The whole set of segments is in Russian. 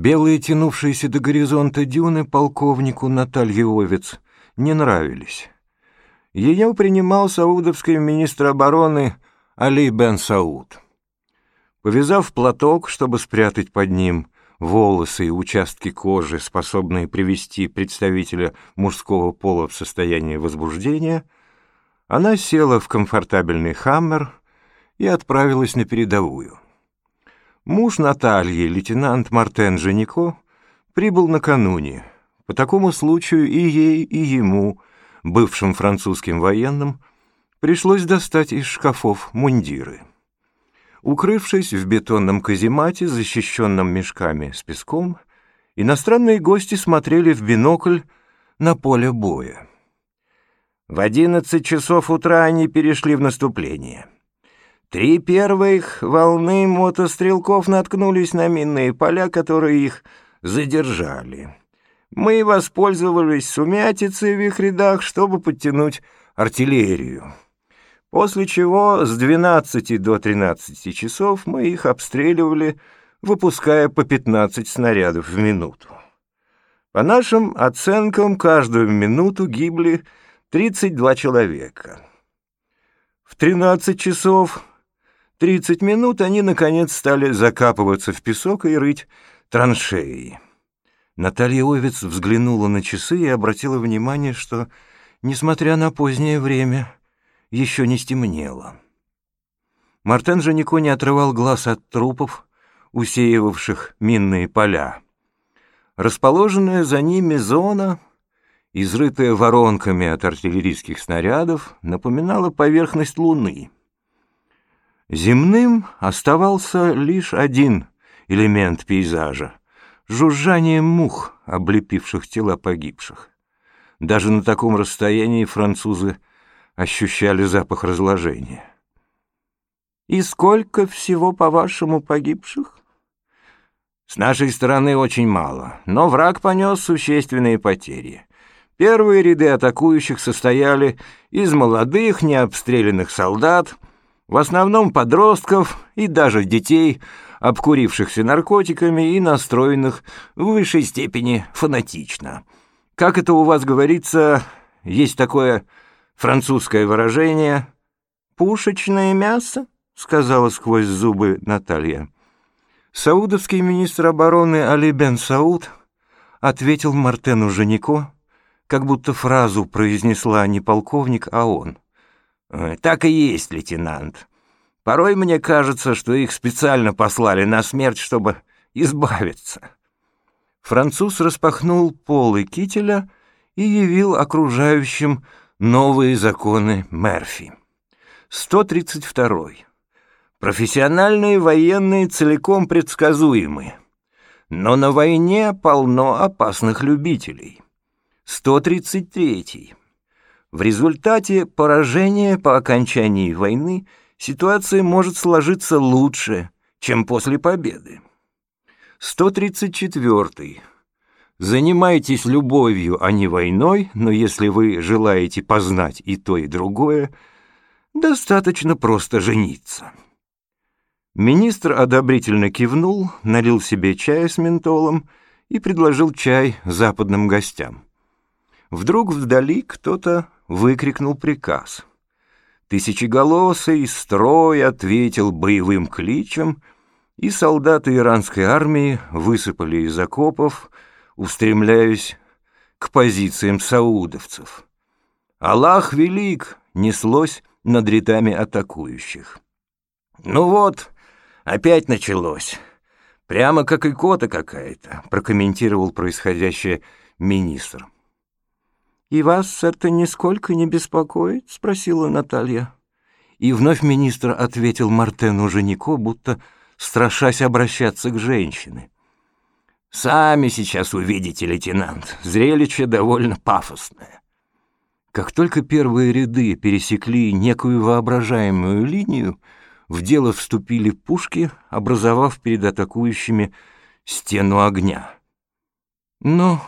Белые, тянувшиеся до горизонта дюны полковнику Наталье Овец не нравились. Ее принимал саудовский министр обороны Али бен Сауд. Повязав платок, чтобы спрятать под ним волосы и участки кожи, способные привести представителя мужского пола в состояние возбуждения, она села в комфортабельный «Хаммер» и отправилась на передовую. Муж Натальи, лейтенант Мартен Женико, прибыл накануне. По такому случаю и ей, и ему, бывшим французским военным, пришлось достать из шкафов мундиры. Укрывшись в бетонном каземате, защищенном мешками с песком, иностранные гости смотрели в бинокль на поле боя. В одиннадцать часов утра они перешли в наступление — Три первых волны мотострелков наткнулись на минные поля, которые их задержали. Мы воспользовались сумятицей в их рядах, чтобы подтянуть артиллерию. После чего с 12 до 13 часов мы их обстреливали, выпуская по 15 снарядов в минуту. По нашим оценкам, каждую минуту гибли 32 человека. В 13 часов Тридцать минут они, наконец, стали закапываться в песок и рыть траншеи. Наталья Овец взглянула на часы и обратила внимание, что, несмотря на позднее время, еще не стемнело. Мартен же нико не отрывал глаз от трупов, усеивавших минные поля. Расположенная за ними зона, изрытая воронками от артиллерийских снарядов, напоминала поверхность Луны — Земным оставался лишь один элемент пейзажа — жужжание мух, облепивших тела погибших. Даже на таком расстоянии французы ощущали запах разложения. «И сколько всего, по-вашему, погибших?» «С нашей стороны очень мало, но враг понес существенные потери». Первые ряды атакующих состояли из молодых, необстрелянных солдат — в основном подростков и даже детей, обкурившихся наркотиками и настроенных в высшей степени фанатично. Как это у вас говорится, есть такое французское выражение «пушечное мясо», — сказала сквозь зубы Наталья. Саудовский министр обороны Али бен Сауд ответил Мартену Женико, как будто фразу произнесла не полковник, а он — «Так и есть, лейтенант. Порой мне кажется, что их специально послали на смерть, чтобы избавиться». Француз распахнул полы кителя и явил окружающим новые законы Мерфи. 132. Профессиональные военные целиком предсказуемы, но на войне полно опасных любителей. 133. В результате поражения по окончании войны ситуация может сложиться лучше, чем после победы. 134. Занимайтесь любовью, а не войной, но если вы желаете познать и то, и другое, достаточно просто жениться. Министр одобрительно кивнул, налил себе чая с ментолом и предложил чай западным гостям. Вдруг вдали кто-то выкрикнул приказ. Тысячеголосый строй ответил боевым кличем, и солдаты иранской армии высыпали из окопов, устремляясь к позициям саудовцев. «Аллах велик!» неслось над рядами атакующих. «Ну вот, опять началось. Прямо как икота какая-то», прокомментировал происходящее министр. «И вас это нисколько не беспокоит?» — спросила Наталья. И вновь министр ответил Мартену Женико, будто страшась обращаться к женщине. «Сами сейчас увидите, лейтенант. Зрелище довольно пафосное». Как только первые ряды пересекли некую воображаемую линию, в дело вступили пушки, образовав перед атакующими стену огня. Но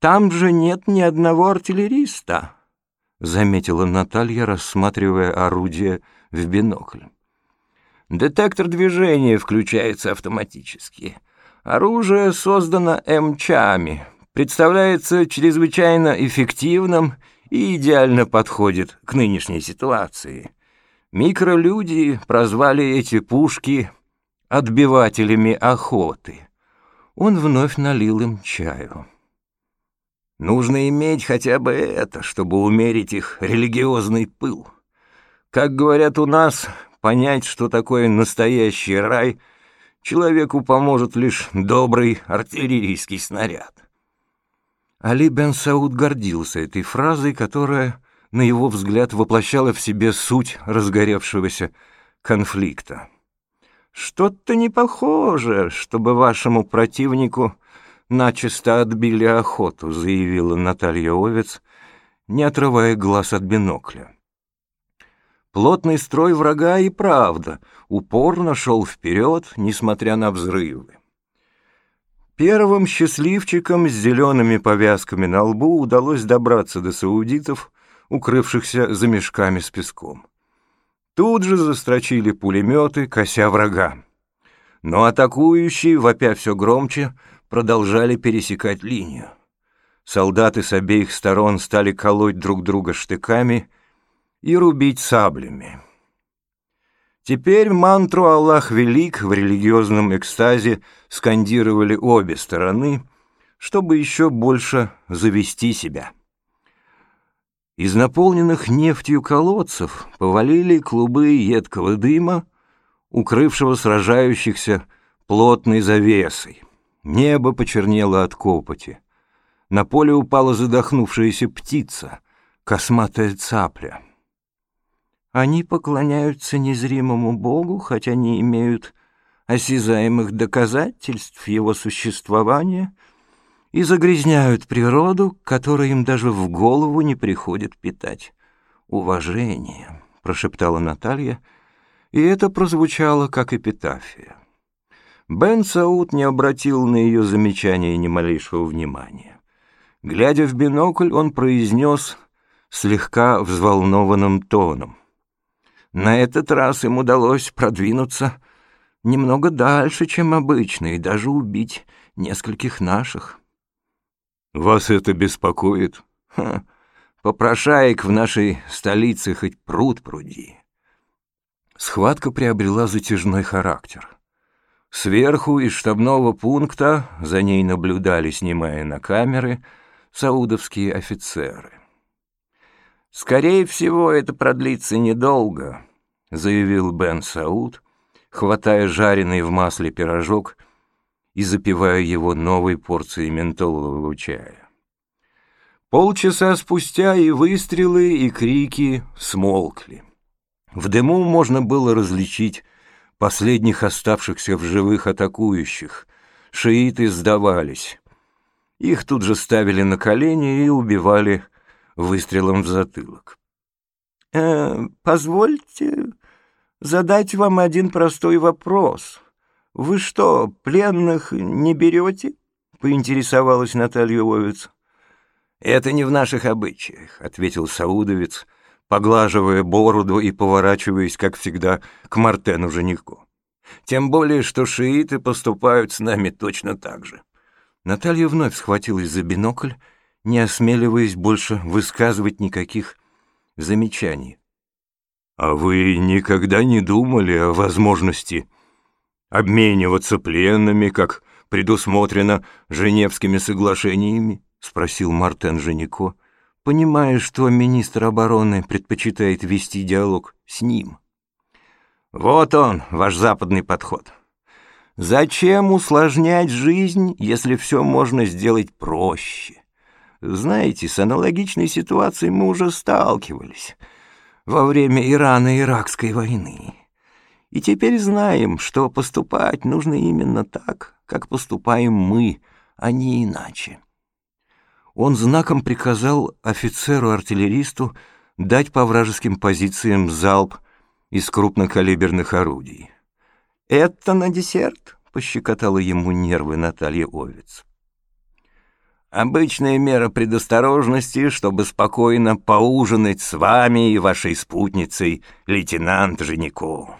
там же нет ни одного артиллериста», — заметила Наталья, рассматривая орудие в бинокль. «Детектор движения включается автоматически, Оружие создано МЧАми, представляется чрезвычайно эффективным и идеально подходит к нынешней ситуации. Микролюди прозвали эти пушки отбивателями охоты. Он вновь налил им чаю. Нужно иметь хотя бы это, чтобы умерить их религиозный пыл. Как говорят у нас, понять, что такое настоящий рай, человеку поможет лишь добрый артиллерийский снаряд. Али бен Сауд гордился этой фразой, которая, на его взгляд, воплощала в себе суть разгоревшегося конфликта. «Что-то не похоже, чтобы вашему противнику начисто отбили охоту», — заявила Наталья Овец, не отрывая глаз от бинокля. Плотный строй врага и правда упорно шел вперед, несмотря на взрывы. Первым счастливчикам с зелеными повязками на лбу удалось добраться до саудитов, укрывшихся за мешками с песком. Тут же застрочили пулеметы, кося врага. Но атакующие, вопя все громче, продолжали пересекать линию. Солдаты с обеих сторон стали колоть друг друга штыками и рубить саблями. Теперь мантру «Аллах велик» в религиозном экстазе скандировали обе стороны, чтобы еще больше завести себя. Из наполненных нефтью колодцев повалили клубы едкого дыма, укрывшего сражающихся плотной завесой. Небо почернело от копоти. На поле упала задохнувшаяся птица, косматая цапля. Они поклоняются незримому Богу, хотя не имеют осязаемых доказательств его существования и загрязняют природу, которой им даже в голову не приходит питать уважение, прошептала Наталья, и это прозвучало как эпитафия. Бен Сауд не обратил на ее замечание ни малейшего внимания. Глядя в бинокль, он произнес слегка взволнованным тоном. На этот раз им удалось продвинуться немного дальше, чем обычно, и даже убить нескольких наших. «Вас это беспокоит?» Ха, «Попрошаек в нашей столице хоть пруд пруди». Схватка приобрела затяжной характер — Сверху из штабного пункта за ней наблюдали, снимая на камеры, саудовские офицеры. «Скорее всего, это продлится недолго», — заявил Бен Сауд, хватая жареный в масле пирожок и запивая его новой порцией ментолового чая. Полчаса спустя и выстрелы, и крики смолкли. В дыму можно было различить последних оставшихся в живых атакующих. Шииты сдавались. Их тут же ставили на колени и убивали выстрелом в затылок. «Э, «Позвольте задать вам один простой вопрос. Вы что, пленных не берете?» — поинтересовалась Наталья Овец. «Это не в наших обычаях», — ответил Саудовец, — поглаживая бороду и поворачиваясь, как всегда, к Мартену жениху. Тем более, что шииты поступают с нами точно так же. Наталья вновь схватилась за бинокль, не осмеливаясь больше высказывать никаких замечаний. «А вы никогда не думали о возможности обмениваться пленными, как предусмотрено Женевскими соглашениями?» — спросил Мартен Женико понимая, что министр обороны предпочитает вести диалог с ним. Вот он, ваш западный подход. Зачем усложнять жизнь, если все можно сделать проще? Знаете, с аналогичной ситуацией мы уже сталкивались во время Ирано-Иракской войны. И теперь знаем, что поступать нужно именно так, как поступаем мы, а не иначе он знаком приказал офицеру-артиллеристу дать по вражеским позициям залп из крупнокалиберных орудий. «Это на десерт?» — пощекотала ему нервы Наталья Овец. «Обычная мера предосторожности, чтобы спокойно поужинать с вами и вашей спутницей, лейтенант Женико.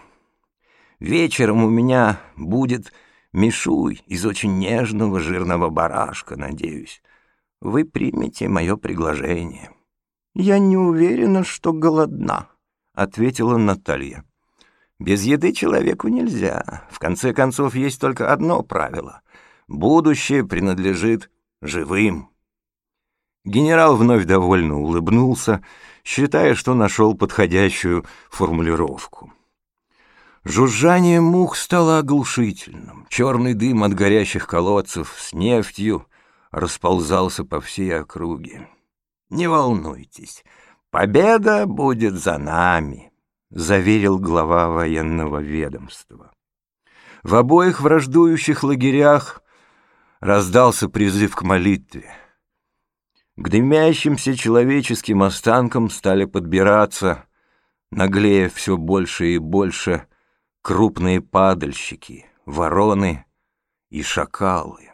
Вечером у меня будет Мишуй из очень нежного жирного барашка, надеюсь. Вы примете мое приглашение». «Я не уверена, что голодна», — ответила Наталья. «Без еды человеку нельзя. В конце концов, есть только одно правило. Будущее принадлежит живым». Генерал вновь довольно улыбнулся, считая, что нашел подходящую формулировку. Жужжание мух стало оглушительным. Черный дым от горящих колодцев с нефтью расползался по всей округе. «Не волнуйтесь, победа будет за нами», — заверил глава военного ведомства. В обоих враждующих лагерях раздался призыв к молитве. К дымящимся человеческим останкам стали подбираться, наглея все больше и больше, крупные падальщики, вороны и шакалы.